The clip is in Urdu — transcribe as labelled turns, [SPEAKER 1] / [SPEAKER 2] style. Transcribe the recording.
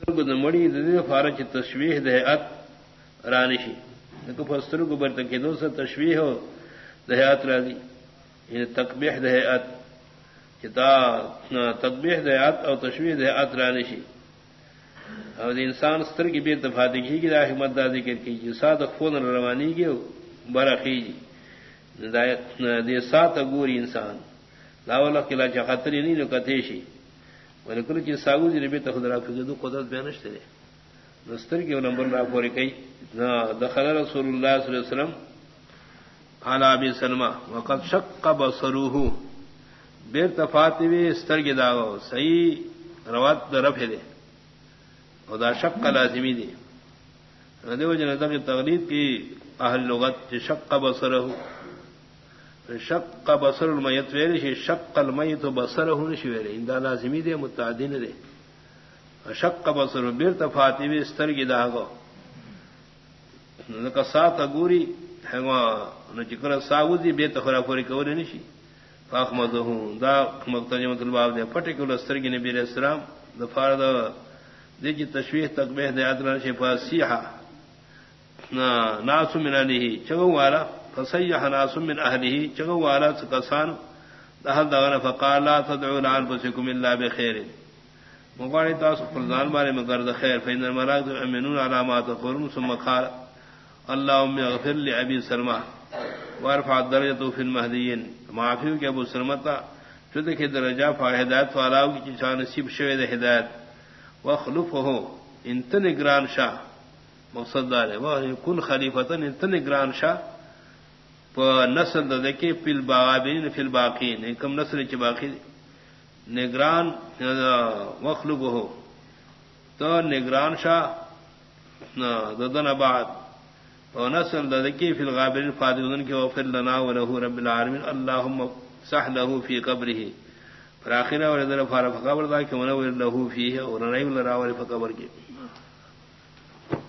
[SPEAKER 1] مڑی فارچ تشویح دہت رانشی فستر کو برت کے دو سے تشویح ہو دہیات رانی یعنی تقبیح دہت تقبیح دہت اور تشویح دہت رانشی اور انسان ستر کی بے تفاتی کی گی راہ مدد ذکر کی جی سات خون روانی کی برا خیجی دے سات گوری انسان. لاولا قلعہ چاہتری نہیں نو کتیشی ولکل کی ساگو جی نبی تخد را فکر دو قدرت بیانش تیرے نستر کی نمبر را پوری کئی دخل رسول اللہ صلی اللہ علیہ وسلم علی ابی سلمہ، وقد شق بصروہ بیر تفاتی بھی استر کی داغو صحیح روات دا رفع دے اور دا شق لازمی دی. دیو جنتا کی تغلید کی، اہل لغت شق بصرہ شق کا بسر المیت ویرے شی، شق المیت تو بسر ہوں شی ویرے اندا لازمی دے متعدین دے شق کا بسر بیر تفاتی بھی استر کی داغو کا سات اگوری چکر ساگوزی بے تخرا پوری کورے نشی. پاک مد دا مقتجمت الباب دے پرٹیکولر استر کی نبی علیہ السلام. دفار دا دے کی جی تشویح تک بہ دے ادنا شفا سیحا ناسو من علیہ چگو والا فسيح ناس من اهله چغوا على سكسان دهل دغنا فقال، لا تدعوا لانفسكم الا بخير. مغاري تاس فرزان بارے مگر د خیر فین المراغ امنون علامات قرن ثم قال، اللهم اغفر لابي سلمى وارفع درجته في المهديين. معافی کے ابو سلمتا شد کے درجہ فہدایت والا کی شان نصیب شوی د ہدایت وخلفه، انت نگران شاہ مقصد دار ہے وہ کن خلیفتن انت نگران شاہ نسل دے فل باغین فل باقی کم نسل چ باقی نگران مخلوق ہو۔ تو نگران شاہ ددن آباد اور نسل ددکی فل غابرین فادن کے وفر لنا و لہو رب العالمین۔ اللہ صح لہو فی قبر ہی فراخر اور فارف قبر دا کہ من لہو فی ہے اور نہیں لرا فقبر کے۔